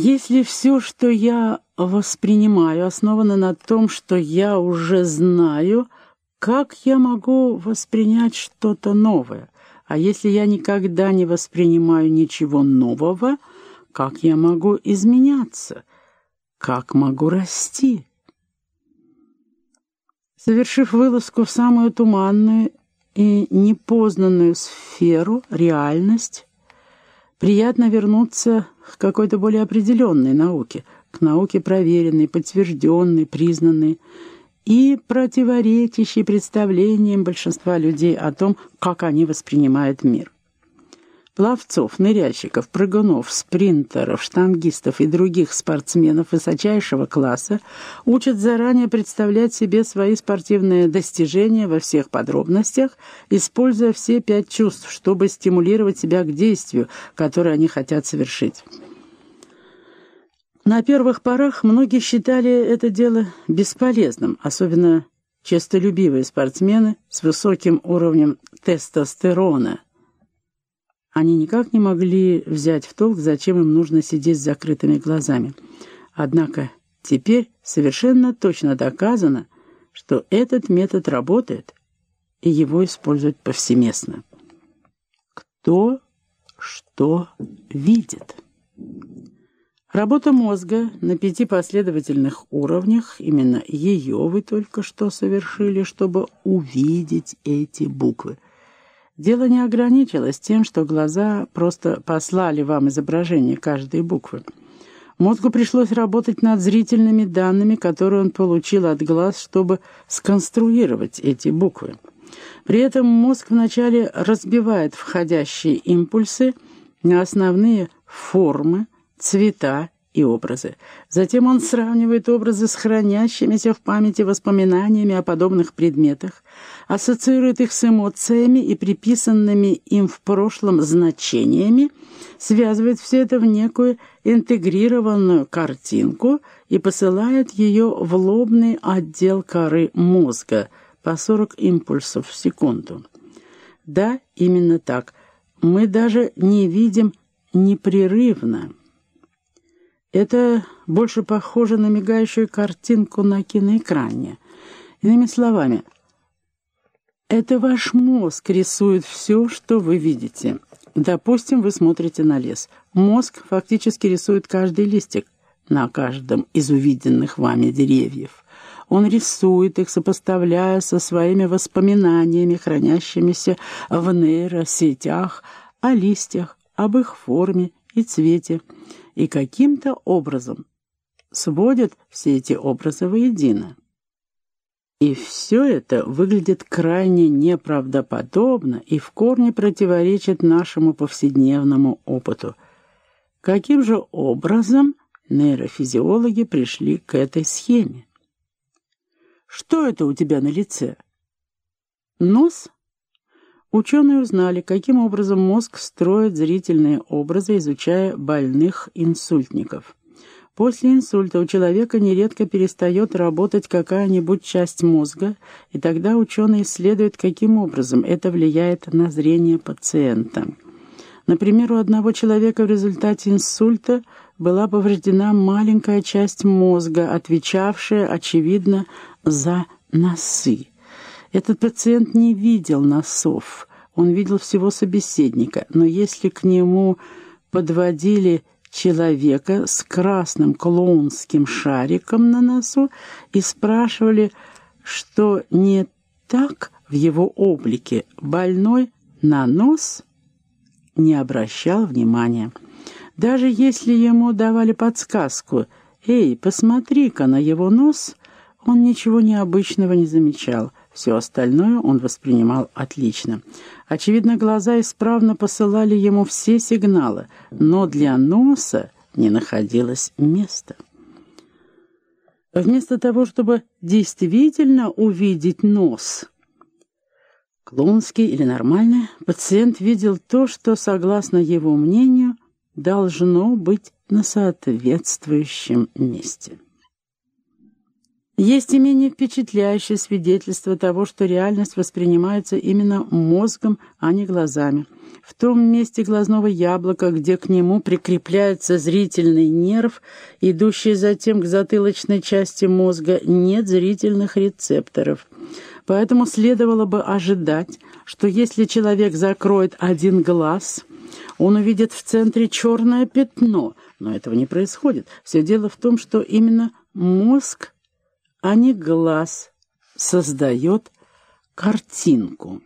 Если все, что я воспринимаю, основано на том, что я уже знаю, как я могу воспринять что-то новое? А если я никогда не воспринимаю ничего нового, как я могу изменяться? Как могу расти? Совершив вылазку в самую туманную и непознанную сферу, реальность, приятно вернуться к какой-то более определенной науке, к науке проверенной, подтвержденной, признанной и противоречащей представлениям большинства людей о том, как они воспринимают мир. Пловцов, ныряльщиков, прыгунов, спринтеров, штангистов и других спортсменов высочайшего класса учат заранее представлять себе свои спортивные достижения во всех подробностях, используя все пять чувств, чтобы стимулировать себя к действию, которое они хотят совершить. На первых порах многие считали это дело бесполезным, особенно честолюбивые спортсмены с высоким уровнем тестостерона – они никак не могли взять в толк, зачем им нужно сидеть с закрытыми глазами. Однако теперь совершенно точно доказано, что этот метод работает, и его используют повсеместно. Кто что видит? Работа мозга на пяти последовательных уровнях, именно ее вы только что совершили, чтобы увидеть эти буквы – Дело не ограничилось тем, что глаза просто послали вам изображение каждой буквы. Мозгу пришлось работать над зрительными данными, которые он получил от глаз, чтобы сконструировать эти буквы. При этом мозг вначале разбивает входящие импульсы на основные формы, цвета и образы. Затем он сравнивает образы с хранящимися в памяти воспоминаниями о подобных предметах, ассоциирует их с эмоциями и приписанными им в прошлом значениями, связывает все это в некую интегрированную картинку и посылает ее в лобный отдел коры мозга по 40 импульсов в секунду. Да, именно так. Мы даже не видим непрерывно. Это больше похоже на мигающую картинку на киноэкране. Иными словами, это ваш мозг рисует все, что вы видите. Допустим, вы смотрите на лес. Мозг фактически рисует каждый листик на каждом из увиденных вами деревьев. Он рисует их, сопоставляя со своими воспоминаниями, хранящимися в нейросетях, о листьях, об их форме и цвете и каким-то образом сводят все эти образы воедино. И все это выглядит крайне неправдоподобно и в корне противоречит нашему повседневному опыту. Каким же образом нейрофизиологи пришли к этой схеме? Что это у тебя на лице? Нос? Ученые узнали, каким образом мозг строит зрительные образы, изучая больных инсультников. После инсульта у человека нередко перестает работать какая-нибудь часть мозга, и тогда ученые исследуют, каким образом это влияет на зрение пациента. Например, у одного человека в результате инсульта была повреждена маленькая часть мозга, отвечавшая, очевидно, за носы. Этот пациент не видел носов, он видел всего собеседника, но если к нему подводили человека с красным клоунским шариком на носу и спрашивали, что не так в его облике, больной на нос не обращал внимания. Даже если ему давали подсказку «Эй, посмотри-ка на его нос», он ничего необычного не замечал. Все остальное он воспринимал отлично. Очевидно, глаза исправно посылали ему все сигналы, но для носа не находилось места. Вместо того, чтобы действительно увидеть нос, клоунский или нормальный, пациент видел то, что, согласно его мнению, должно быть на соответствующем месте. Есть и менее впечатляющее свидетельство того, что реальность воспринимается именно мозгом, а не глазами. В том месте глазного яблока, где к нему прикрепляется зрительный нерв, идущий затем к затылочной части мозга, нет зрительных рецепторов. Поэтому следовало бы ожидать, что если человек закроет один глаз, он увидит в центре черное пятно, но этого не происходит. Все дело в том, что именно мозг – а не глаз создает картинку.